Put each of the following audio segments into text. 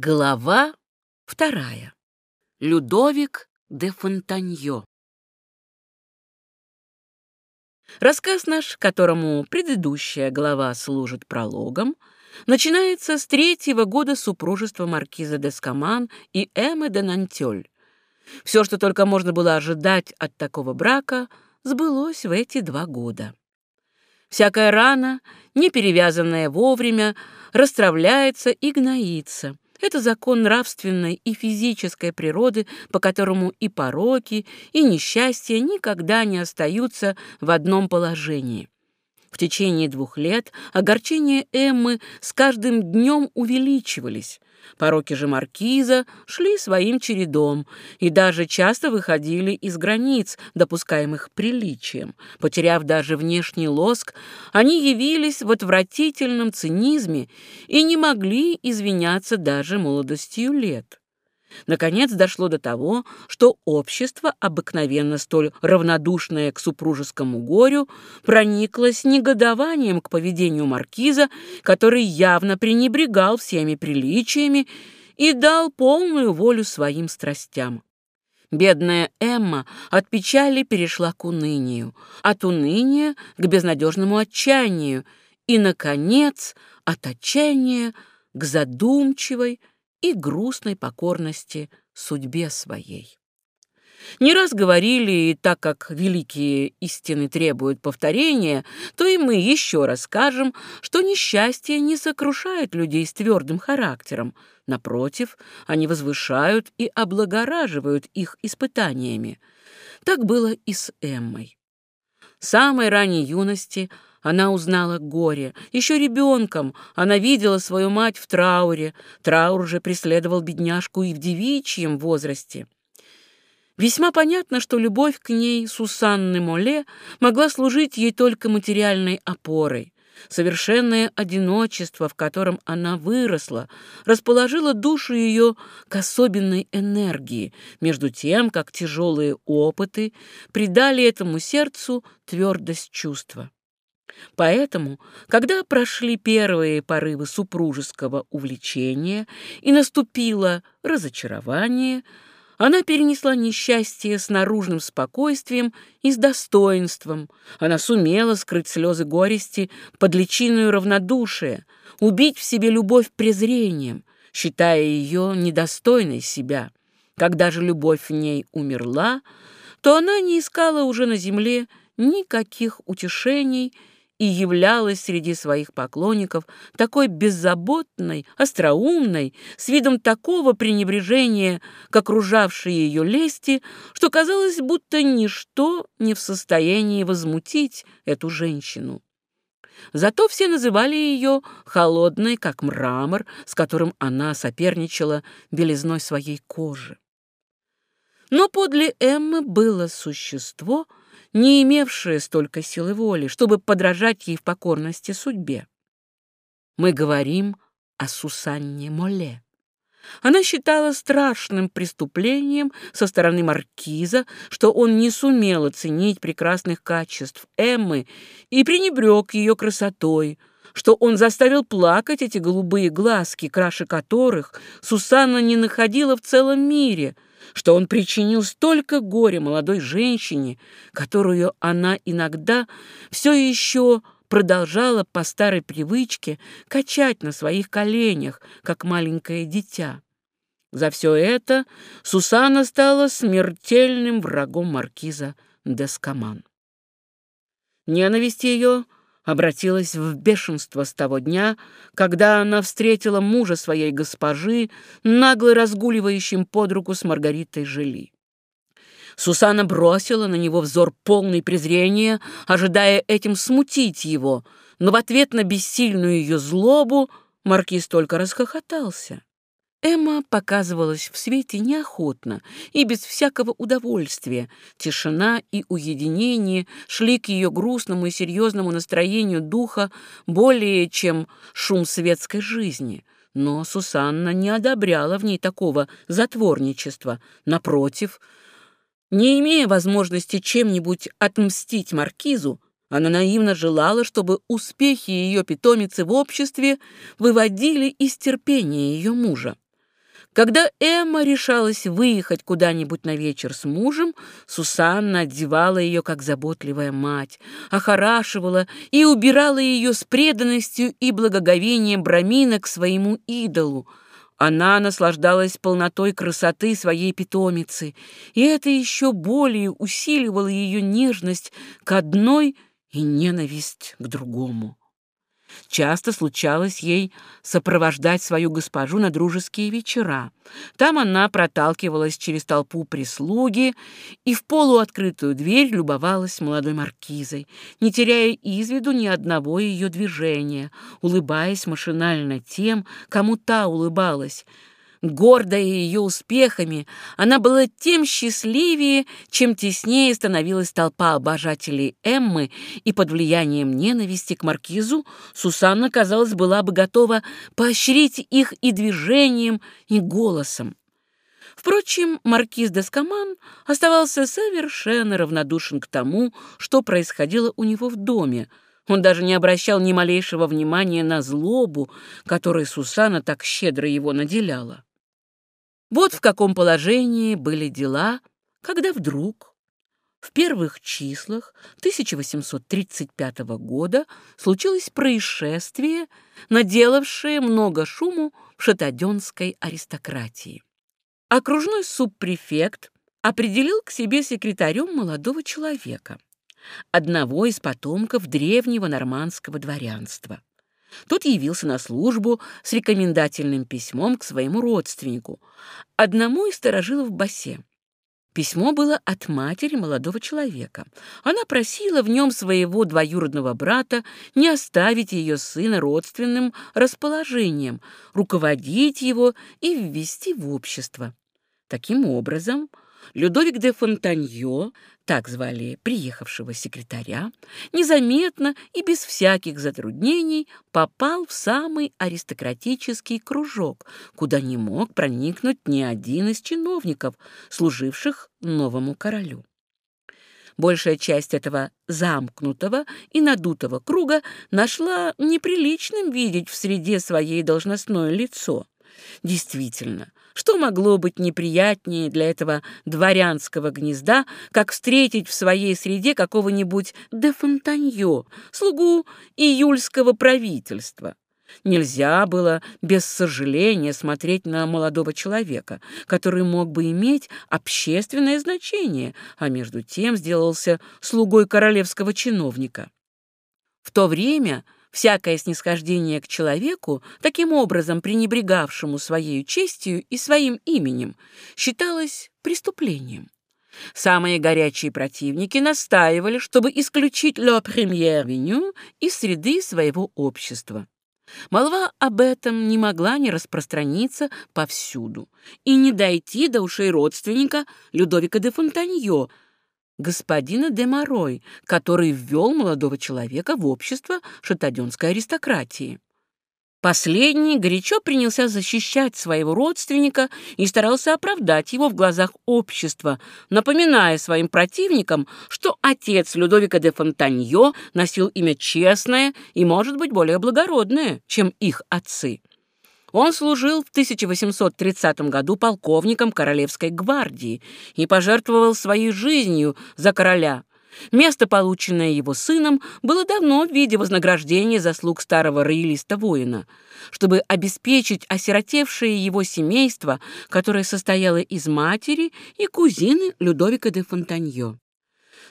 Глава вторая. Людовик де Фонтаньо. Рассказ наш, которому предыдущая глава служит прологом, начинается с третьего года супружества маркиза де Скаман и Эммы де Нантёль. Все, что только можно было ожидать от такого брака, сбылось в эти два года. Всякая рана, не перевязанная вовремя, расстравляется и гноится — это закон нравственной и физической природы, по которому и пороки, и несчастья никогда не остаются в одном положении. В течение двух лет огорчения Эммы с каждым днем увеличивались. Пороки же маркиза шли своим чередом и даже часто выходили из границ, допускаемых приличием. Потеряв даже внешний лоск, они явились в отвратительном цинизме и не могли извиняться даже молодостью лет. Наконец дошло до того, что общество, обыкновенно столь равнодушное к супружескому горю, прониклось негодованием к поведению маркиза, который явно пренебрегал всеми приличиями и дал полную волю своим страстям. Бедная Эмма от печали перешла к унынию, от уныния к безнадежному отчаянию и, наконец, от отчаяния к задумчивой, и грустной покорности судьбе своей. Не раз говорили, и так как великие истины требуют повторения, то и мы еще раз скажем, что несчастье не сокрушает людей с твердым характером. Напротив, они возвышают и облагораживают их испытаниями. Так было и с Эммой. С самой ранней юности – она узнала горе. Еще ребенком она видела свою мать в трауре. Траур же преследовал бедняжку и в девичьем возрасте. Весьма понятно, что любовь к ней Сусанны Моле могла служить ей только материальной опорой. Совершенное одиночество, в котором она выросла, расположило душу ее к особенной энергии, между тем, как тяжелые опыты придали этому сердцу твердость чувства. Поэтому, когда прошли первые порывы супружеского увлечения и наступило разочарование, она перенесла несчастье с наружным спокойствием и с достоинством. Она сумела скрыть слезы горести под личиною равнодушия, убить в себе любовь презрением, считая ее недостойной себя. Когда же любовь в ней умерла, то она не искала уже на земле никаких утешений и являлась среди своих поклонников такой беззаботной, остроумной, с видом такого пренебрежения к окружавшей ее лести, что казалось, будто ничто не в состоянии возмутить эту женщину. Зато все называли ее холодной, как мрамор, с которым она соперничала белизной своей кожи. Но подле Эммы было существо — не имевшая столько силы воли, чтобы подражать ей в покорности судьбе. Мы говорим о Сусанне Моле. Она считала страшным преступлением со стороны маркиза, что он не сумел оценить прекрасных качеств Эммы и пренебрег ее красотой, что он заставил плакать эти голубые глазки, краше которых Сусанна не находила в целом мире — что он причинил столько горя молодой женщине, которую она иногда все еще продолжала по старой привычке качать на своих коленях, как маленькое дитя. За все это Сусана стала смертельным врагом маркиза Дескаман. Ненависть ее — обратилась в бешенство с того дня, когда она встретила мужа своей госпожи, нагло разгуливающим под руку с Маргаритой Жили. Сусана бросила на него взор полный презрения, ожидая этим смутить его, но в ответ на бессильную ее злобу маркиз только расхохотался. Эмма показывалась в свете неохотно и без всякого удовольствия. Тишина и уединение шли к ее грустному и серьезному настроению духа более, чем шум светской жизни. Но Сусанна не одобряла в ней такого затворничества. Напротив, не имея возможности чем-нибудь отмстить маркизу, она наивно желала, чтобы успехи ее питомицы в обществе выводили из терпения ее мужа. Когда Эмма решалась выехать куда-нибудь на вечер с мужем, Сусанна одевала ее как заботливая мать, охорашивала и убирала ее с преданностью и благоговением Брамина к своему идолу. Она наслаждалась полнотой красоты своей питомицы, и это еще более усиливало ее нежность к одной и ненависть к другому. Часто случалось ей сопровождать свою госпожу на дружеские вечера. Там она проталкивалась через толпу прислуги и в полуоткрытую дверь любовалась молодой маркизой, не теряя из виду ни одного ее движения, улыбаясь машинально тем, кому та улыбалась — Гордая ее успехами, она была тем счастливее, чем теснее становилась толпа обожателей Эммы, и под влиянием ненависти к маркизу Сусанна, казалось, была бы готова поощрить их и движением, и голосом. Впрочем, маркиз Дескоман оставался совершенно равнодушен к тому, что происходило у него в доме, он даже не обращал ни малейшего внимания на злобу, которой Сусана так щедро его наделяла. Вот в каком положении были дела, когда вдруг в первых числах 1835 года случилось происшествие, наделавшее много шуму в шатаденской аристократии. Окружной субпрефект определил к себе секретарем молодого человека, одного из потомков древнего нормандского дворянства. Тот явился на службу с рекомендательным письмом к своему родственнику, одному из старожилов Бассе. Письмо было от матери молодого человека. Она просила в нем своего двоюродного брата не оставить ее сына родственным расположением, руководить его и ввести в общество. Таким образом, Людовик де Фонтаньо, так звали приехавшего секретаря, незаметно и без всяких затруднений попал в самый аристократический кружок, куда не мог проникнуть ни один из чиновников, служивших новому королю. Большая часть этого замкнутого и надутого круга нашла неприличным видеть в среде своей должностное лицо. Действительно, что могло быть неприятнее для этого дворянского гнезда, как встретить в своей среде какого-нибудь де Фонтаньо, слугу июльского правительства? Нельзя было без сожаления смотреть на молодого человека, который мог бы иметь общественное значение, а между тем сделался слугой королевского чиновника. В то время Всякое снисхождение к человеку, таким образом пренебрегавшему своей честью и своим именем, считалось преступлением. Самые горячие противники настаивали, чтобы исключить «le premier venu» из среды своего общества. Молва об этом не могла не распространиться повсюду и не дойти до ушей родственника Людовика де Фонтаньо, господина де Морой, который ввел молодого человека в общество шатаденской аристократии. Последний горячо принялся защищать своего родственника и старался оправдать его в глазах общества, напоминая своим противникам, что отец Людовика де Фонтаньо носил имя честное и, может быть, более благородное, чем их отцы. Он служил в 1830 году полковником Королевской гвардии и пожертвовал своей жизнью за короля. Место, полученное его сыном, было давно в виде вознаграждения заслуг старого роялиста-воина, чтобы обеспечить осиротевшее его семейство, которое состояло из матери и кузины Людовика де Фонтаньо.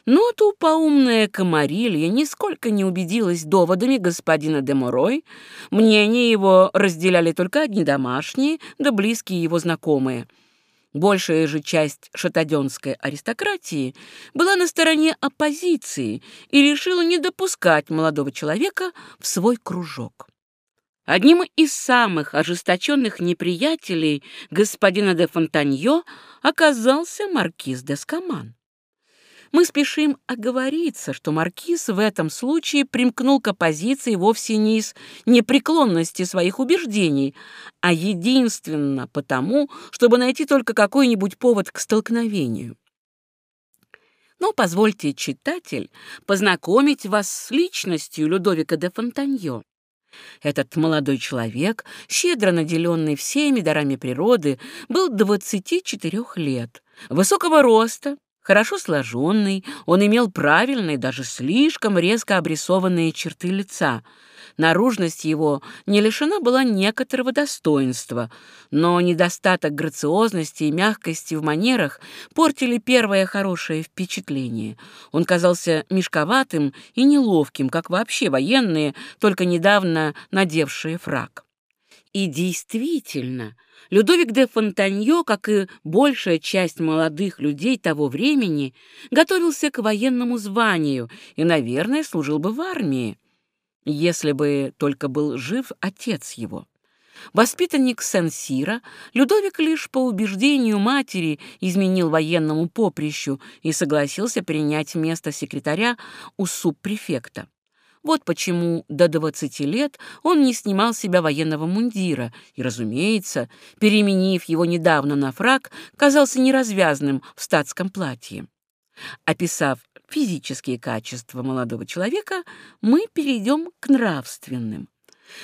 Но тупоумная комарилья нисколько не убедилась доводами господина де Морой. Мнение его разделяли только одни домашние, да близкие его знакомые. Большая же часть шатаденской аристократии была на стороне оппозиции и решила не допускать молодого человека в свой кружок. Одним из самых ожесточенных неприятелей господина де Фонтаньо оказался маркиз де Скаман. Мы спешим оговориться, что маркиз в этом случае примкнул к оппозиции вовсе не из непреклонности своих убеждений, а единственно потому, чтобы найти только какой-нибудь повод к столкновению. Но позвольте, читатель, познакомить вас с личностью Людовика де Фонтаньо. Этот молодой человек, щедро наделенный всеми дарами природы, был 24 лет, высокого роста, хорошо сложенный, он имел правильные, даже слишком резко обрисованные черты лица — Наружность его не лишена была некоторого достоинства, но недостаток грациозности и мягкости в манерах портили первое хорошее впечатление. Он казался мешковатым и неловким, как вообще военные, только недавно надевшие фраг. И действительно, Людовик де Фонтаньо, как и большая часть молодых людей того времени, готовился к военному званию и, наверное, служил бы в армии если бы только был жив отец его. Воспитанник Сен-Сира, Людовик лишь по убеждению матери изменил военному поприщу и согласился принять место секретаря у субпрефекта. Вот почему до 20 лет он не снимал себя военного мундира и, разумеется, переменив его недавно на фраг, казался неразвязным в статском платье. Описав физические качества молодого человека, мы перейдем к нравственным.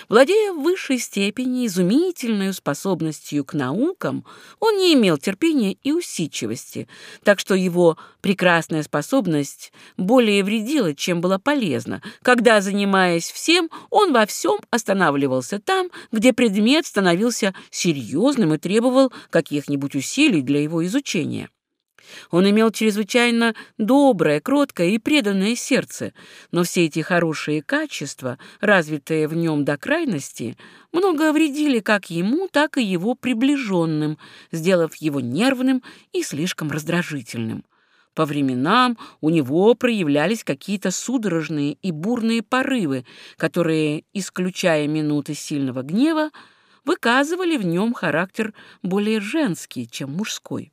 Владея в высшей степени изумительной способностью к наукам, он не имел терпения и усидчивости, так что его прекрасная способность более вредила, чем была полезна. Когда, занимаясь всем, он во всем останавливался там, где предмет становился серьезным и требовал каких-нибудь усилий для его изучения. Он имел чрезвычайно доброе, кроткое и преданное сердце, но все эти хорошие качества, развитые в нем до крайности, много вредили как ему, так и его приближенным, сделав его нервным и слишком раздражительным. По временам у него проявлялись какие-то судорожные и бурные порывы, которые, исключая минуты сильного гнева, выказывали в нем характер более женский, чем мужской.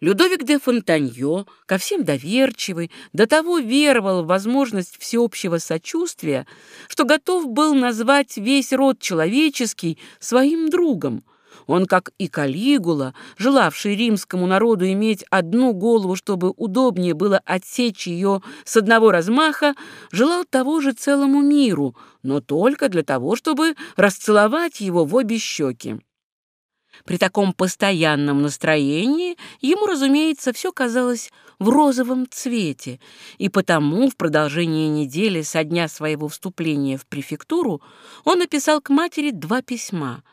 Людовик де Фонтаньо, ко всем доверчивый, до того веровал в возможность всеобщего сочувствия, что готов был назвать весь род человеческий своим другом. Он, как и Калигула, желавший римскому народу иметь одну голову, чтобы удобнее было отсечь ее с одного размаха, желал того же целому миру, но только для того, чтобы расцеловать его в обе щеки. При таком постоянном настроении ему, разумеется, все казалось в розовом цвете, и потому в продолжении недели со дня своего вступления в префектуру он написал к матери два письма —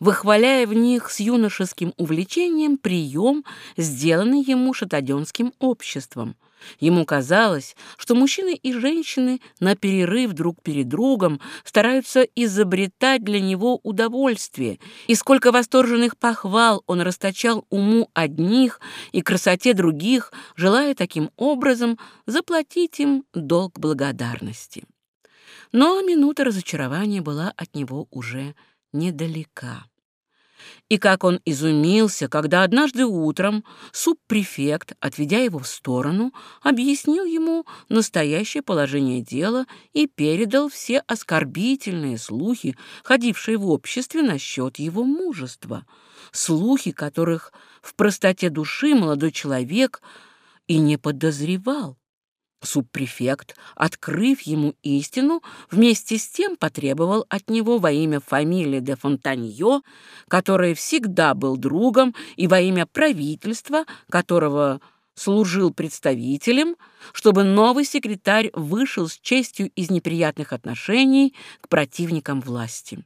выхваляя в них с юношеским увлечением прием, сделанный ему шатаденским обществом. Ему казалось, что мужчины и женщины на перерыв друг перед другом стараются изобретать для него удовольствие, и сколько восторженных похвал он расточал уму одних и красоте других, желая таким образом заплатить им долг благодарности. Но минута разочарования была от него уже недалека. И как он изумился, когда однажды утром субпрефект, отведя его в сторону, объяснил ему настоящее положение дела и передал все оскорбительные слухи, ходившие в обществе насчет его мужества, слухи, которых в простоте души молодой человек и не подозревал. Субпрефект, открыв ему истину, вместе с тем потребовал от него во имя фамилии де Фонтаньо, который всегда был другом, и во имя правительства, которого служил представителем, чтобы новый секретарь вышел с честью из неприятных отношений к противникам власти.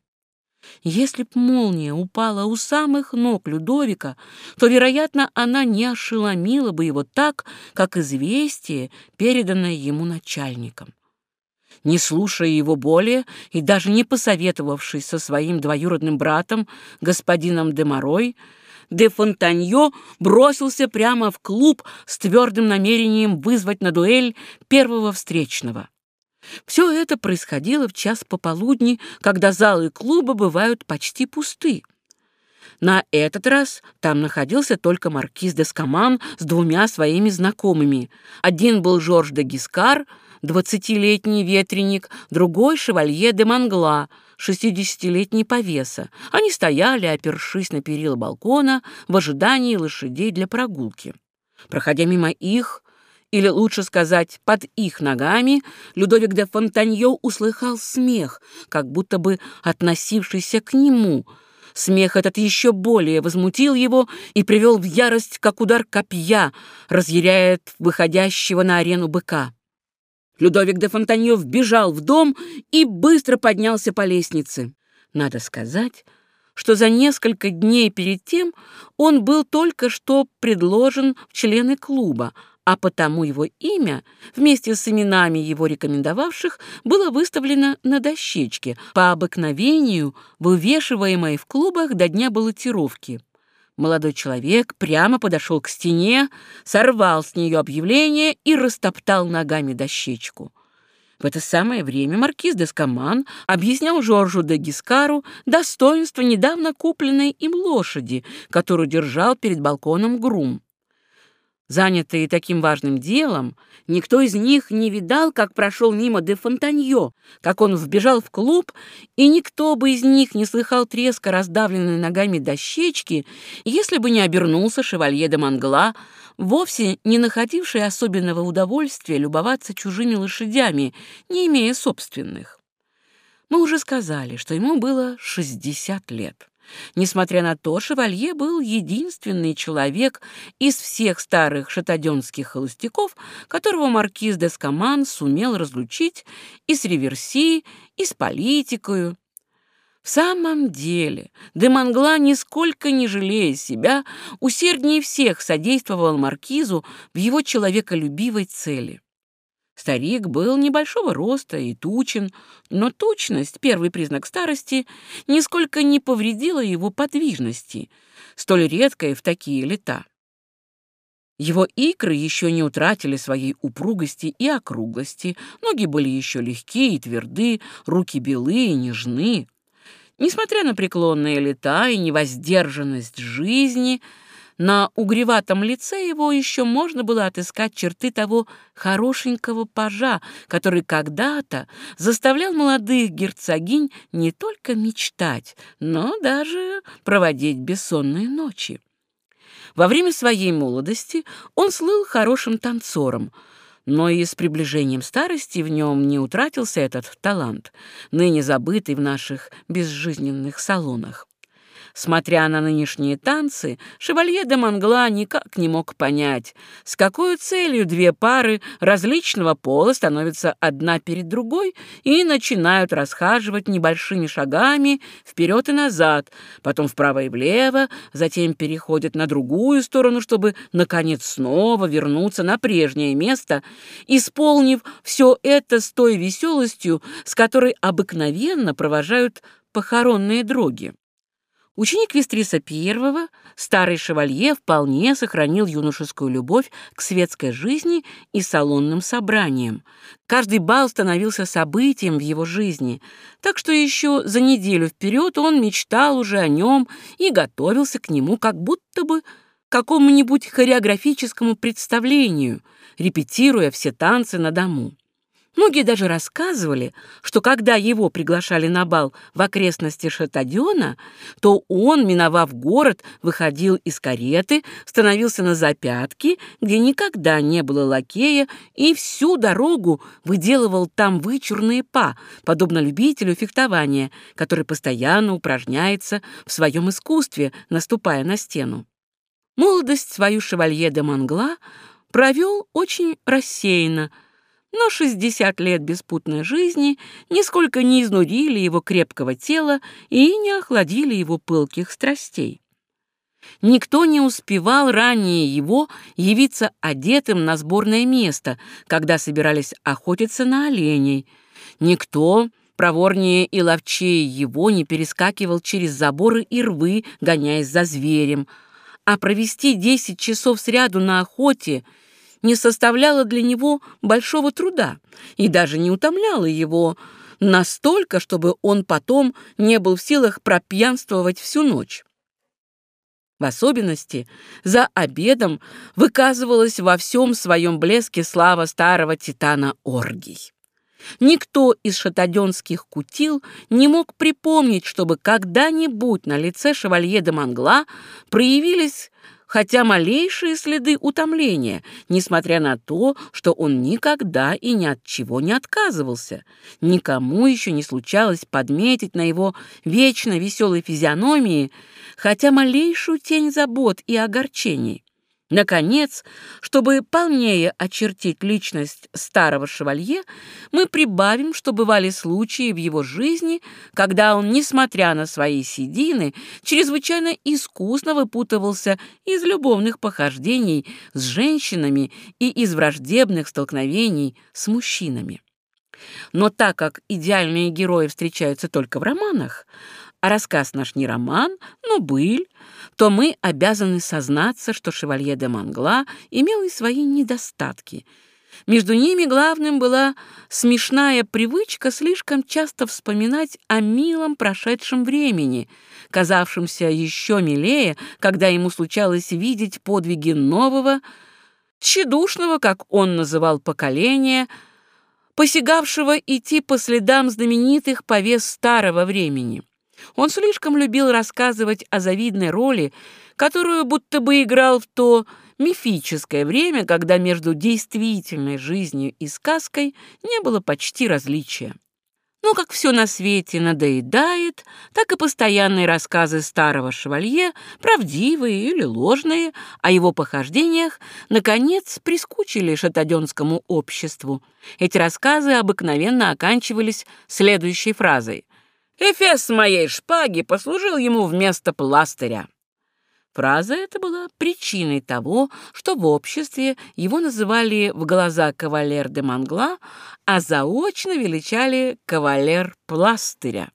Если б молния упала у самых ног Людовика, то, вероятно, она не ошеломила бы его так, как известие, переданное ему начальником. Не слушая его более и даже не посоветовавшись со своим двоюродным братом, господином Деморой, де Фонтаньо бросился прямо в клуб с твердым намерением вызвать на дуэль первого встречного. Все это происходило в час пополудни, когда залы клуба бывают почти пусты. На этот раз там находился только маркиз де Скаман с двумя своими знакомыми. Один был Жорж де Гискар, двадцатилетний ветреник, другой — шевалье де Мангла, шестидесятилетний повеса. Они стояли, опершись на перила балкона, в ожидании лошадей для прогулки. Проходя мимо их, или лучше сказать, под их ногами, Людовик де Фонтаньо услыхал смех, как будто бы относившийся к нему. Смех этот еще более возмутил его и привел в ярость, как удар копья, разъяряет выходящего на арену быка. Людовик де Фонтаньо вбежал в дом и быстро поднялся по лестнице. Надо сказать, что за несколько дней перед тем он был только что предложен в члены клуба, а потому его имя, вместе с именами его рекомендовавших, было выставлено на дощечке, по обыкновению вывешиваемой в клубах до дня баллотировки. Молодой человек прямо подошел к стене, сорвал с нее объявление и растоптал ногами дощечку. В это самое время маркиз де Скаман объяснял Жоржу де Гискару достоинство недавно купленной им лошади, которую держал перед балконом грум. Занятые таким важным делом, никто из них не видал, как прошел мимо де Фонтаньо, как он вбежал в клуб, и никто бы из них не слыхал треска раздавленной ногами дощечки, если бы не обернулся шевалье де Мангла, вовсе не находивший особенного удовольствия любоваться чужими лошадями, не имея собственных. Мы уже сказали, что ему было 60 лет. Несмотря на то, Шевалье был единственный человек из всех старых шатаденских холостяков, которого маркиз де Скаман сумел разлучить и с реверси, и с политикою, в самом деле, Демангла, нисколько не жалея себя, усерднее всех содействовал маркизу в его человеколюбивой цели. Старик был небольшого роста и тучен, но тучность, первый признак старости, нисколько не повредила его подвижности, столь редкой в такие лета. Его икры еще не утратили своей упругости и округлости, ноги были еще легкие и тверды, руки белые и нежны. Несмотря на преклонные лета и невоздержанность жизни, на угреватом лице его еще можно было отыскать черты того хорошенького пажа, который когда-то заставлял молодых герцогинь не только мечтать, но даже проводить бессонные ночи. Во время своей молодости он слыл хорошим танцором — но и с приближением старости в нем не утратился этот талант, ныне забытый в наших безжизненных салонах. Смотря на нынешние танцы, шевалье де Мангла никак не мог понять, с какой целью две пары различного пола становятся одна перед другой и начинают расхаживать небольшими шагами вперед и назад, потом вправо и влево, затем переходят на другую сторону, чтобы, наконец, снова вернуться на прежнее место, исполнив все это с той веселостью, с которой обыкновенно провожают похоронные дроги. Ученик Вестриса I, старый шевалье, вполне сохранил юношескую любовь к светской жизни и салонным собраниям. Каждый бал становился событием в его жизни, так что еще за неделю вперед он мечтал уже о нем и готовился к нему как будто бы к какому-нибудь хореографическому представлению, репетируя все танцы на дому. Многие даже рассказывали, что когда его приглашали на бал в окрестности Шатадена, то он, миновав город, выходил из кареты, становился на запятки, где никогда не было лакея, и всю дорогу выделывал там вычурные па, подобно любителю фехтования, который постоянно упражняется в своем искусстве, наступая на стену. Молодость свою шевалье де Мангла провел очень рассеянно, но 60 лет беспутной жизни нисколько не изнурили его крепкого тела и не охладили его пылких страстей. Никто не успевал ранее его явиться одетым на сборное место, когда собирались охотиться на оленей. Никто, проворнее и ловчее его, не перескакивал через заборы и рвы, гоняясь за зверем. А провести десять часов сряду на охоте — не составляло для него большого труда и даже не утомляло его настолько, чтобы он потом не был в силах пропьянствовать всю ночь. В особенности за обедом выказывалась во всем своем блеске слава старого титана Оргий. Никто из шатаденских кутил не мог припомнить, чтобы когда-нибудь на лице шевалье де Мангла проявились хотя малейшие следы утомления, несмотря на то, что он никогда и ни от чего не отказывался. Никому еще не случалось подметить на его вечно веселой физиономии хотя малейшую тень забот и огорчений. Наконец, чтобы полнее очертить личность старого шевалье, мы прибавим, что бывали случаи в его жизни, когда он, несмотря на свои седины, чрезвычайно искусно выпутывался из любовных похождений с женщинами и из враждебных столкновений с мужчинами. Но так как идеальные герои встречаются только в романах, а рассказ наш не роман, но быль, то мы обязаны сознаться, что шевалье де Мангла имел и свои недостатки. Между ними главным была смешная привычка слишком часто вспоминать о милом прошедшем времени, казавшемся еще милее, когда ему случалось видеть подвиги нового, тщедушного, как он называл поколения, посягавшего идти по следам знаменитых повес старого времени. Он слишком любил рассказывать о завидной роли, которую будто бы играл в то мифическое время, когда между действительной жизнью и сказкой не было почти различия. Но как все на свете надоедает, так и постоянные рассказы старого шевалье, правдивые или ложные, о его похождениях, наконец, прискучили шатаденскому обществу. Эти рассказы обыкновенно оканчивались следующей фразой Эфес моей шпаги послужил ему вместо пластыря. Фраза эта была причиной того, что в обществе его называли в глаза кавалер де Мангла, а заочно величали кавалер пластыря.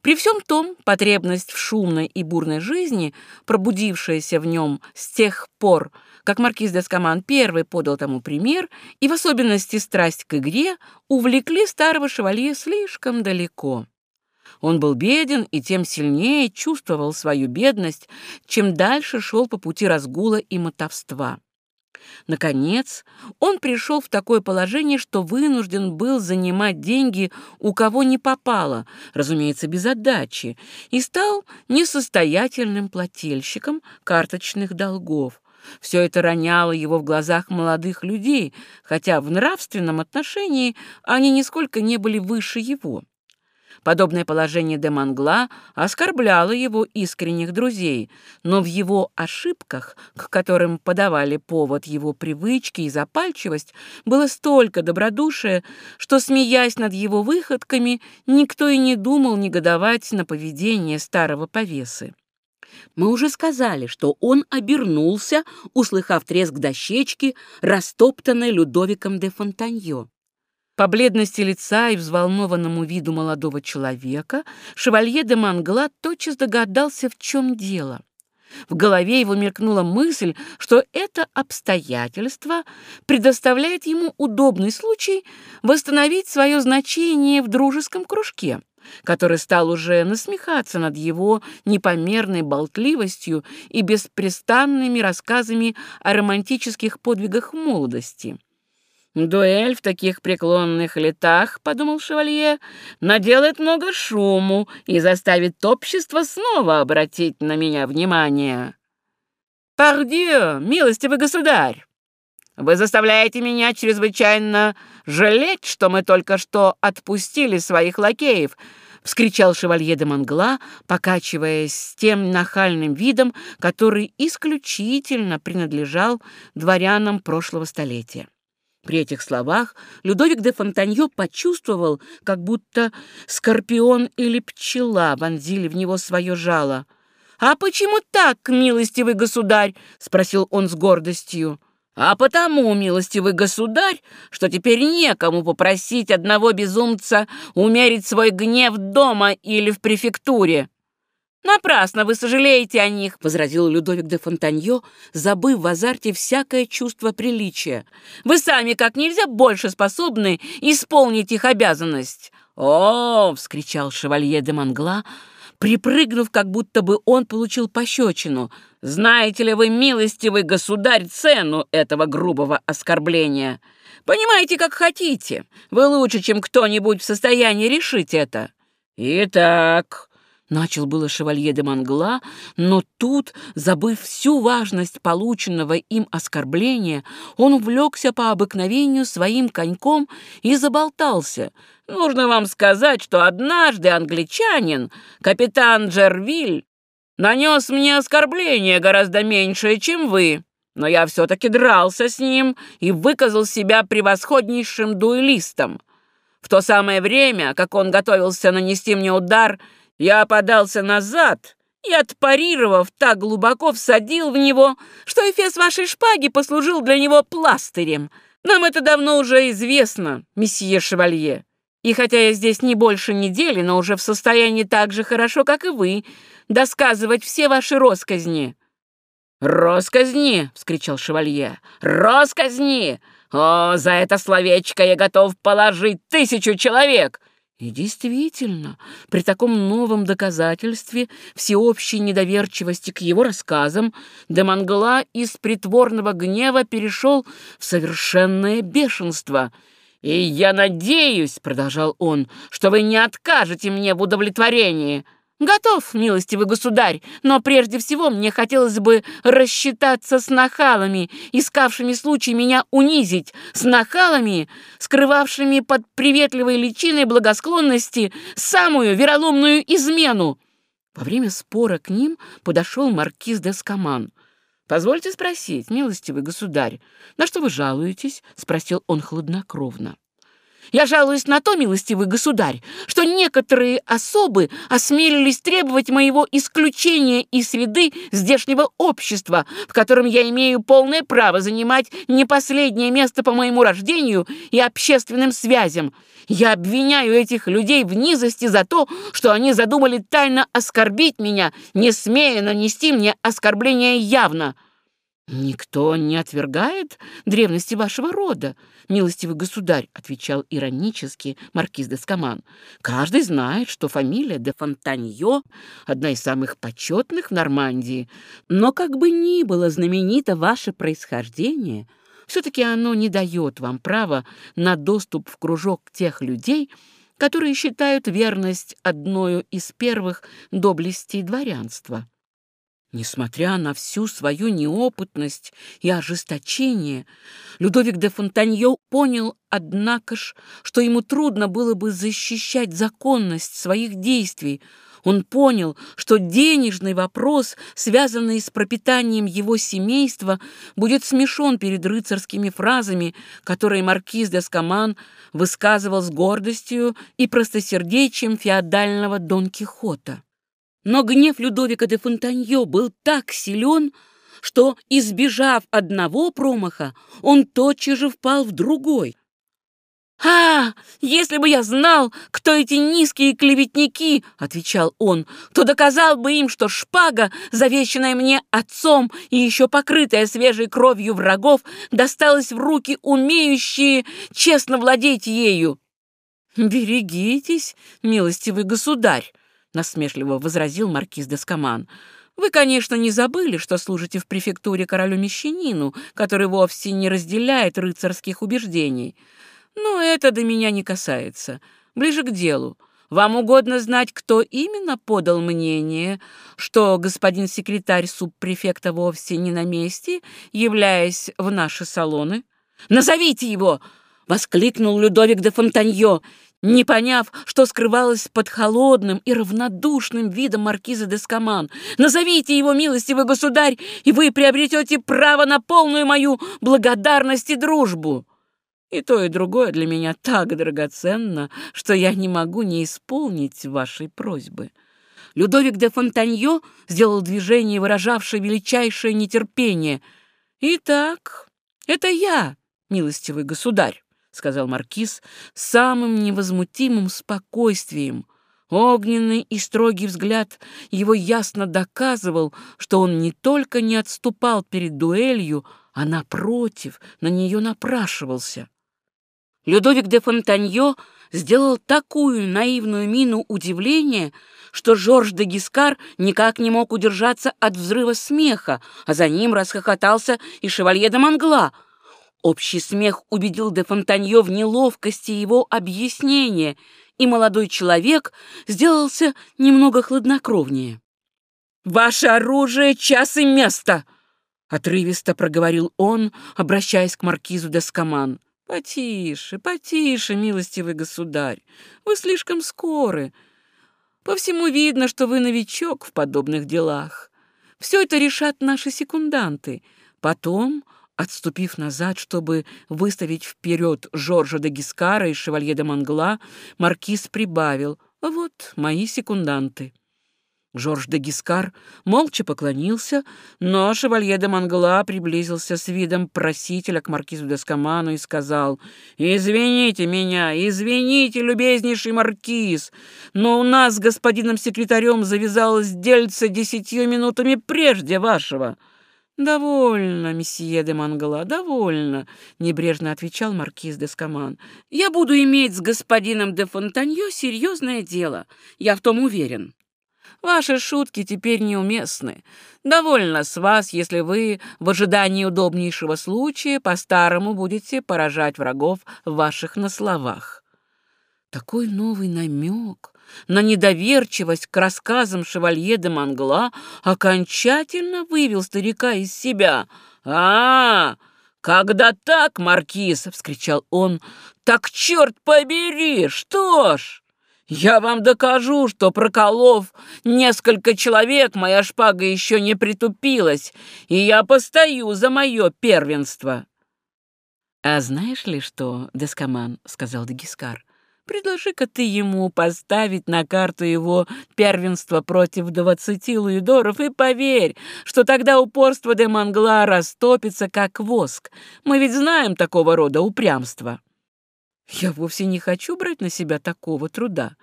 При всем том, потребность в шумной и бурной жизни, пробудившаяся в нем с тех пор, как маркиз де Скаман первый подал тому пример, и в особенности страсть к игре, увлекли старого шевалье слишком далеко. Он был беден и тем сильнее чувствовал свою бедность, чем дальше шел по пути разгула и мотовства. Наконец, он пришел в такое положение, что вынужден был занимать деньги у кого не попало, разумеется, без отдачи, и стал несостоятельным плательщиком карточных долгов. Все это роняло его в глазах молодых людей, хотя в нравственном отношении они нисколько не были выше его. Подобное положение де Мангла оскорбляло его искренних друзей, но в его ошибках, к которым подавали повод его привычки и запальчивость, было столько добродушия, что, смеясь над его выходками, никто и не думал негодовать на поведение старого повесы. Мы уже сказали, что он обернулся, услыхав треск дощечки, растоптанной Людовиком де Фонтаньо. По бледности лица и взволнованному виду молодого человека шевалье де Мангла тотчас догадался, в чем дело. В голове его мелькнула мысль, что это обстоятельство предоставляет ему удобный случай восстановить свое значение в дружеском кружке, который стал уже насмехаться над его непомерной болтливостью и беспрестанными рассказами о романтических подвигах молодости. «Дуэль в таких преклонных летах, — подумал шевалье, — наделает много шуму и заставит общество снова обратить на меня внимание. Пардио, милостивый государь, вы заставляете меня чрезвычайно жалеть, что мы только что отпустили своих лакеев, — вскричал шевалье де Мангла, покачиваясь с тем нахальным видом, который исключительно принадлежал дворянам прошлого столетия. При этих словах Людовик де Фонтаньо почувствовал, как будто скорпион или пчела вонзили в него свое жало. «А почему так, милостивый государь?» — спросил он с гордостью. «А потому, милостивый государь, что теперь некому попросить одного безумца умерить свой гнев дома или в префектуре». «Напрасно вы сожалеете о них», — возразил Людовик де Фонтаньо, забыв в азарте всякое чувство приличия. «Вы сами как нельзя больше способны исполнить их обязанность». «О!» — вскричал шевалье де Мангла, припрыгнув, как будто бы он получил пощечину. «Знаете ли вы, милостивый государь, цену этого грубого оскорбления? Понимаете, как хотите. Вы лучше, чем кто-нибудь в состоянии решить это». «Итак...» Начал было шевалье де Мангла, но тут, забыв всю важность полученного им оскорбления, он увлекся по обыкновению своим коньком и заболтался. «Нужно вам сказать, что однажды англичанин, капитан Джервиль, нанес мне оскорбление гораздо меньшее, чем вы, но я все-таки дрался с ним и выказал себя превосходнейшим дуэлистом. В то самое время, как он готовился нанести мне удар, я подался назад и, отпарировав, так глубоко всадил в него, что эфес вашей шпаги послужил для него пластырем. Нам это давно уже известно, месье Шевалье. И хотя я здесь не больше недели, но уже в состоянии так же хорошо, как и вы, досказывать все ваши росказни». «Росказни!» — вскричал Шевалье. «Росказни! О, за это словечко я готов положить тысячу человек!» И действительно, при таком новом доказательстве всеобщей недоверчивости к его рассказам Демангла из притворного гнева перешел в совершенное бешенство. «И я надеюсь, — продолжал он, — что вы не откажете мне в удовлетворении». «Готов, милостивый государь, но прежде всего мне хотелось бы рассчитаться с нахалами, искавшими случай меня унизить, с нахалами, скрывавшими под приветливой личиной благосклонности самую вероломную измену». Во время спора к ним подошел маркиз де Скаман. «Позвольте спросить, милостивый государь, на что вы жалуетесь?» — спросил он хладнокровно. Я жалуюсь на то, милостивый государь, что некоторые особы осмелились требовать моего исключения из среды здешнего общества, в котором я имею полное право занимать не последнее место по моему рождению и общественным связям. Я обвиняю этих людей в низости за то, что они задумали тайно оскорбить меня, не смея нанести мне оскорбление явно. «Никто не отвергает древности вашего рода, милостивый государь», отвечал иронически маркиз де Скаман. «Каждый знает, что фамилия де Фонтаньо одна из самых почетных в Нормандии. Но как бы ни было знаменито ваше происхождение, все-таки оно не дает вам права на доступ в кружок тех людей, которые считают верность одной из первых доблестей дворянства». Несмотря на всю свою неопытность и ожесточение, Людовик де Фонтаньо понял, однако ж, что ему трудно было бы защищать законность своих действий. Он понял, что денежный вопрос, связанный с пропитанием его семейства, будет смешон перед рыцарскими фразами, которые маркиз де Скаман высказывал с гордостью и простосердечием феодального Дон Кихота. Но гнев Людовика де Фонтаньо был так силен, что, избежав одного промаха, он тотчас же впал в другой. «А, если бы я знал, кто эти низкие клеветники, — отвечал он, — то доказал бы им, что шпага, завещанная мне отцом и еще покрытая свежей кровью врагов, досталась в руки умеющие честно владеть ею». «Берегитесь, милостивый государь!» Насмешливо возразил маркиз де Скаман. Вы, конечно, не забыли, что служите в префектуре королю-мещанину, который вовсе не разделяет рыцарских убеждений. Но это до меня не касается. Ближе к делу. Вам угодно знать, кто именно подал мнение, что господин секретарь субпрефекта вовсе не на месте, являясь в наши салоны? Назовите его! — воскликнул Людовик де Фонтаньо не поняв, что скрывалось под холодным и равнодушным видом маркиза де Скаман. «Назовите его, милостивый государь, и вы приобретете право на полную мою благодарность и дружбу!» И то, и другое для меня так драгоценно, что я не могу не исполнить вашей просьбы. Людовик де Фонтаньо сделал движение, выражавшее величайшее нетерпение. «Итак, это я, милостивый государь сказал маркиз самым невозмутимым спокойствием. Огненный и строгий взгляд его ясно доказывал, что он не только не отступал перед дуэлью, а, напротив, на нее напрашивался. Людовик де Фонтаньо сделал такую наивную мину удивления, что Жорж де Гискар никак не мог удержаться от взрыва смеха, а за ним расхохотался и шевалье де Мангла — Общий смех убедил де Фонтанье в неловкости его объяснения, и молодой человек сделался немного хладнокровнее. «Ваше оружие — час и место!» — отрывисто проговорил он, обращаясь к маркизу Дескоман. «Потише, потише, милостивый государь, вы слишком скоры. По всему видно, что вы новичок в подобных делах. Все это решат наши секунданты. Потом, отступив назад, чтобы выставить вперед Жоржа де Гискара и Шевалье де Мангла, маркиз прибавил «Вот мои секунданты». Жорж де Гискар молча поклонился, но шевалье де Мангла приблизился с видом просителя к маркизу де Скаману и сказал, «Извините меня, извините, любезнейший маркиз, но у нас с господином секретарем завязалось дельце десятью минутами прежде вашего». «Довольно, месье де Мангла, довольно», — небрежно отвечал маркиз де Скаман. «Я буду иметь с господином де Фонтаньо серьезное дело, я в том уверен». Ваши шутки теперь неуместны. Довольно с вас, если вы в ожидании удобнейшего случая по-старому будете поражать врагов ваших на словах. Такой новый намек на недоверчивость к рассказам шевалье де Мангла окончательно вывел старика из себя. а, -а, -а «Когда так, маркиз!» — вскричал он. «Так черт побери! Что ж!» Я вам докажу, что, проколов несколько человек, моя шпага еще не притупилась, и я постою за мое первенство. — А знаешь ли что, Дескоман, — сказал Дагискар, — предложи-ка ты ему поставить на карту его первенство против двадцати луидоров, и поверь, что тогда упорство де Мангла растопится, как воск. Мы ведь знаем такого рода упрямство. Я вовсе не хочу брать на себя такого труда.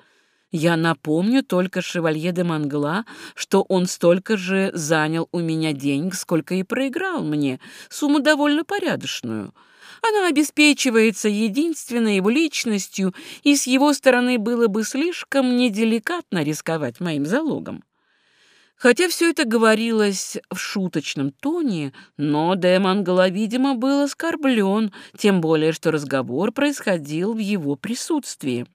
Я напомню только шевалье де Мангла, что он столько же занял у меня денег, сколько и проиграл мне, сумму довольно порядочную. Она обеспечивается единственной его личностью, и с его стороны было бы слишком неделикатно рисковать моим залогом. Хотя все это говорилось в шуточном тоне, но де видимо, был оскорблен, тем более, что разговор происходил в его присутствии.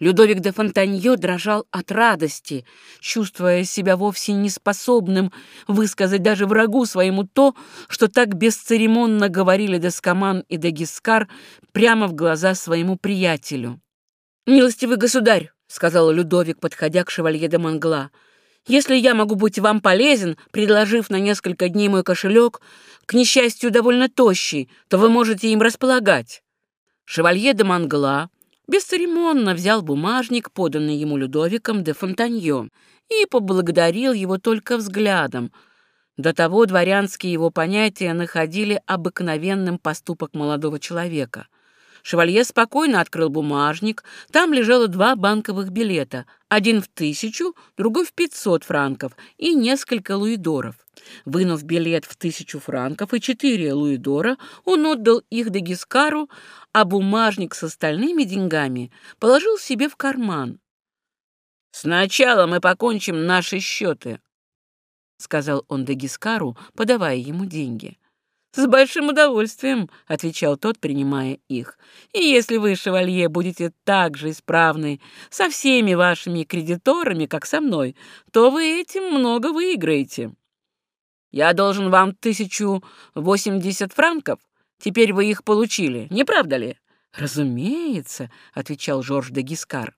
Людовик де Фонтанье дрожал от радости, чувствуя себя вовсе неспособным высказать даже врагу своему то, что так бесцеремонно говорили Дескоман и Дегискар прямо в глаза своему приятелю. «Милостивый государь», — сказал Людовик, подходя к шевалье де Мангла, — если я могу быть вам полезен, предложив на несколько дней мой кошелек, к несчастью, довольно тощий, то вы можете им располагать». Шевалье де Мангла бесцеремонно взял бумажник, поданный ему Людовиком де Фонтаньо, и поблагодарил его только взглядом. До того дворянские его понятия находили обыкновенным поступок молодого человека — Шевалье спокойно открыл бумажник. Там лежало два банковых билета. Один в тысячу, другой в пятьсот франков и несколько луидоров. Вынув билет в тысячу франков и четыре луидора, он отдал их Дегискару, а бумажник с остальными деньгами положил себе в карман. «Сначала мы покончим наши счеты», — сказал он Дегискару, подавая ему деньги. «С большим удовольствием», — отвечал тот, принимая их. «И если вы, шевалье, будете так же исправны со всеми вашими кредиторами, как со мной, то вы этим много выиграете. Я должен вам тысячу восемьдесят франков. Теперь вы их получили, не правда ли?» «Разумеется», — отвечал Жорж де Гискар.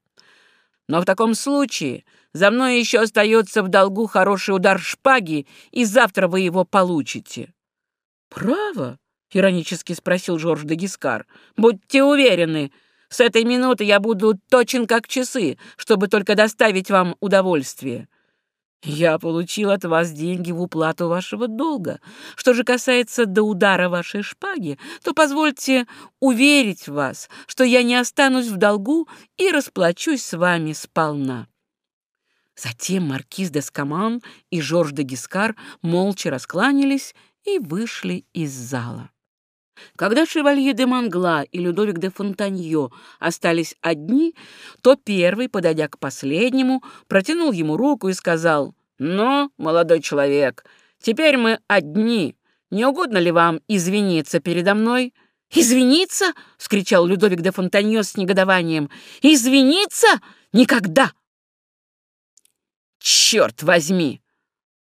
«Но в таком случае за мной еще остается в долгу хороший удар шпаги, и завтра вы его получите». «Право?» — иронически спросил Жорж де Гискар. «Будьте уверены, с этой минуты я буду точен как часы, чтобы только доставить вам удовольствие. Я получил от вас деньги в уплату вашего долга. Что же касается до удара вашей шпаги, то позвольте уверить вас, что я не останусь в долгу и расплачусь с вами сполна». Затем маркиз де Скаман и Жорж де Гискар молча раскланялись и вышли из зала. Когда шевалье де Мангла и Людовик де Фонтаньо остались одни, то первый, подойдя к последнему, протянул ему руку и сказал, «Ну, молодой человек, теперь мы одни. Не угодно ли вам извиниться передо мной? «Извиниться?» — вскричал Людовик де Фонтанье с негодованием. «Извиниться? Никогда!» «Черт возьми!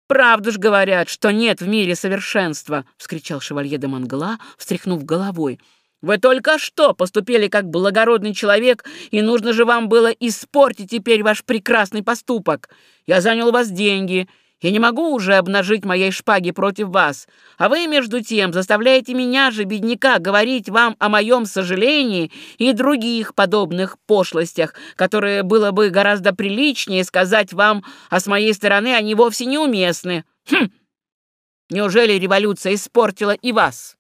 Правду ж говорят, что нет в мире совершенства!» — вскричал шевалье де Мангла, встряхнув головой. «Вы только что поступили как благородный человек, и нужно же вам было испортить теперь ваш прекрасный поступок. Я занял у вас деньги, я не могу уже обнажить моей шпаги против вас, а вы, между тем, заставляете меня же, бедняка, говорить вам о моем сожалении и других подобных пошлостях, которые было бы гораздо приличнее сказать вам, а с моей стороны они вовсе неуместны. Хм! Неужели революция испортила и вас?»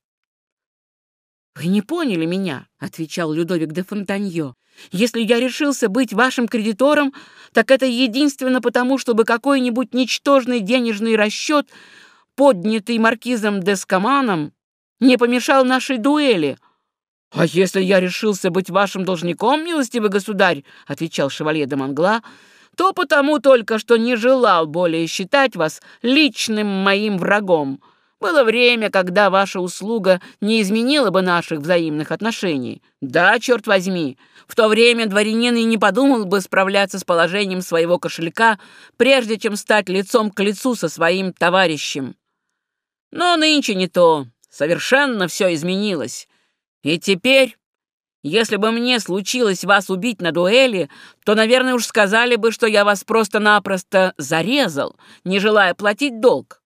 «Вы не поняли меня», — отвечал Людовик де Фонтаньо. «Если я решился быть вашим кредитором, так это единственно потому, чтобы какой-нибудь ничтожный денежный расчет, поднятый маркизом де Скаманом, не помешал нашей дуэли». «А если я решился быть вашим должником, милостивый государь», — отвечал шевалье де Мангла, «то потому только, что не желал более считать вас личным моим врагом». Было время, когда ваша услуга не изменила бы наших взаимных отношений. Да, черт возьми, в то время дворянин и не подумал бы справляться с положением своего кошелька, прежде чем стать лицом к лицу со своим товарищем. Но нынче не то, совершенно все изменилось. И теперь, если бы мне случилось вас убить на дуэли, то, наверное, уж сказали бы, что я вас просто-напросто зарезал, не желая платить долг.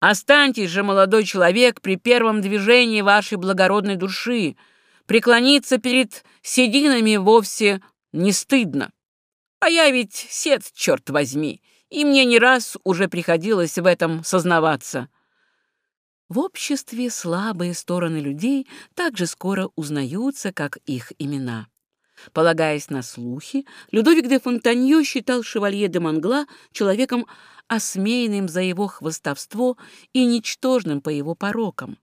Останьтесь же, молодой человек, при первом движении вашей благородной души. Преклониться перед сединами вовсе не стыдно. А я ведь сед, черт возьми, и мне не раз уже приходилось в этом сознаваться. В обществе слабые стороны людей так же скоро узнаются, как их имена. Полагаясь на слухи, Людовик де Фонтаньо считал шевалье де Мангла человеком осмеянным за его хвостовство и ничтожным по его порокам.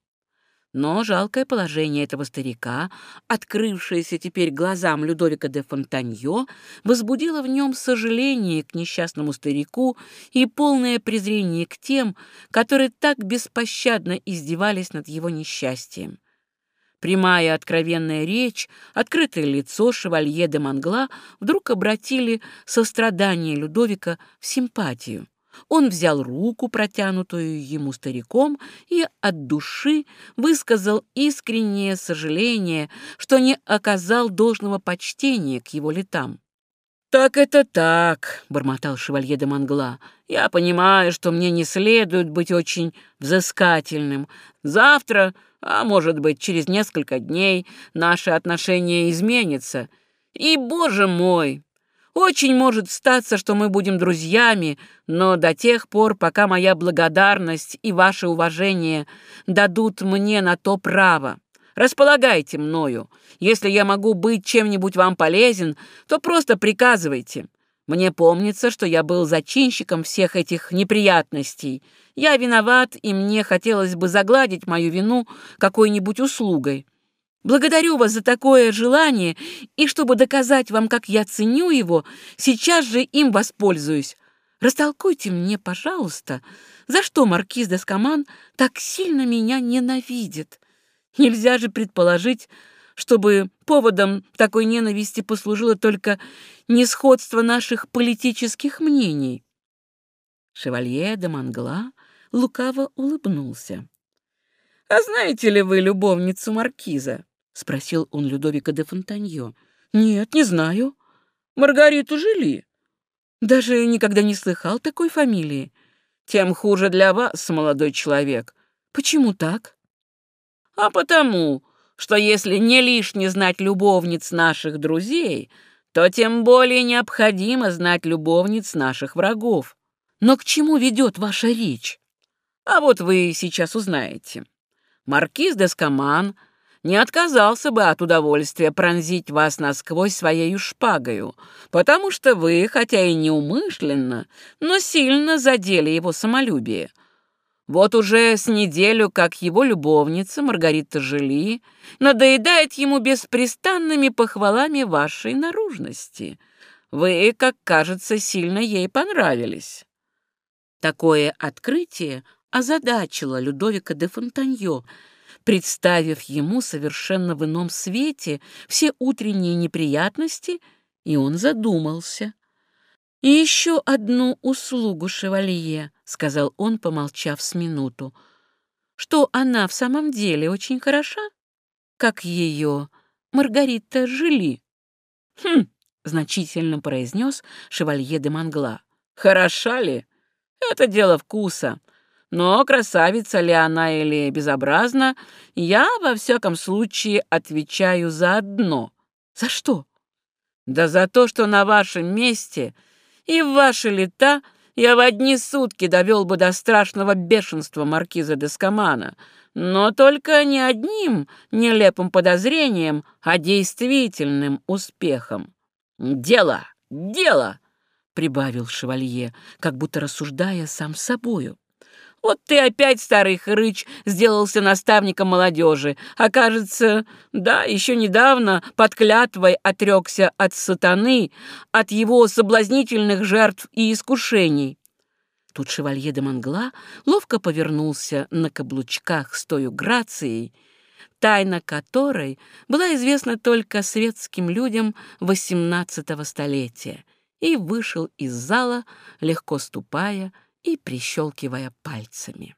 Но жалкое положение этого старика, открывшееся теперь глазам Людовика де Фонтаньо, возбудило в нем сожаление к несчастному старику и полное презрение к тем, которые так беспощадно издевались над его несчастьем. Прямая откровенная речь, открытое лицо шевалье де Мангла вдруг обратили сострадание Людовика в симпатию. Он взял руку, протянутую ему стариком, и от души высказал искреннее сожаление, что не оказал должного почтения к его летам. «Так это так», — бормотал шевалье де Мангла. «Я понимаю, что мне не следует быть очень взыскательным. Завтра, а может быть, через несколько дней наши отношения изменятся. И, боже мой, очень может статься, что мы будем друзьями, но до тех пор, пока моя благодарность и ваше уважение дадут мне на то право. Располагайте мною. Если я могу быть чем-нибудь вам полезен, то просто приказывайте. Мне помнится, что я был зачинщиком всех этих неприятностей. Я виноват, и мне хотелось бы загладить мою вину какой-нибудь услугой. Благодарю вас за такое желание, и чтобы доказать вам, как я ценю его, сейчас же им воспользуюсь. Растолкуйте мне, пожалуйста, за что маркиз де Скаман так сильно меня ненавидит. Нельзя же предположить, чтобы поводом такой ненависти послужило только несходство наших политических мнений. Шевалье де Мангла лукаво улыбнулся. «А знаете ли вы любовницу маркиза?» — спросил он Людовика де Фонтаньо. «Нет, не знаю. Маргариту Жили. Даже никогда не слыхал такой фамилии. Тем хуже для вас, молодой человек. Почему так?» «А потому, что если не лишне знать любовниц наших друзей, то тем более необходимо знать любовниц наших врагов. Но к чему ведет ваша речь? А вот вы сейчас узнаете. Маркиз де Скаман — не отказался бы от удовольствия пронзить вас насквозь своей шпагою, потому что вы, хотя и неумышленно, но сильно задели его самолюбие. Вот уже с неделю, как его любовница Маргарита Жили надоедает ему беспрестанными похвалами вашей наружности. Вы, как кажется, сильно ей понравились. Такое открытие озадачило Людовика де Фонтаньо, представив ему совершенно в ином свете все утренние неприятности, и он задумался. «И еще одну услугу, шевалье», — сказал он, помолчав с минуту, «что она в самом деле очень хороша, как ее Маргарита Жили». «Хм», — значительно произнес шевалье де Мангла. «Хороша ли? Это дело вкуса. Но красавица ли она или безобразна, я, во всяком случае, отвечаю за одно. За что? Да за то, что на вашем месте и в ваши лета я в одни сутки довел бы до страшного бешенства маркиза Дескомана, но только не одним нелепым подозрением, а действительным успехом. «Дело! Дело!» — прибавил шевалье, как будто рассуждая сам собою. Вот ты опять, старый хрыч, сделался наставником молодежи. А кажется, да, еще недавно под клятвой отрекся от сатаны, от его соблазнительных жертв и искушений. Тут шевалье де Мангла ловко повернулся на каблучках с тою грацией, тайна которой была известна только светским людям XVIII столетия, и вышел из зала, легко ступая, и прищелкивая пальцами.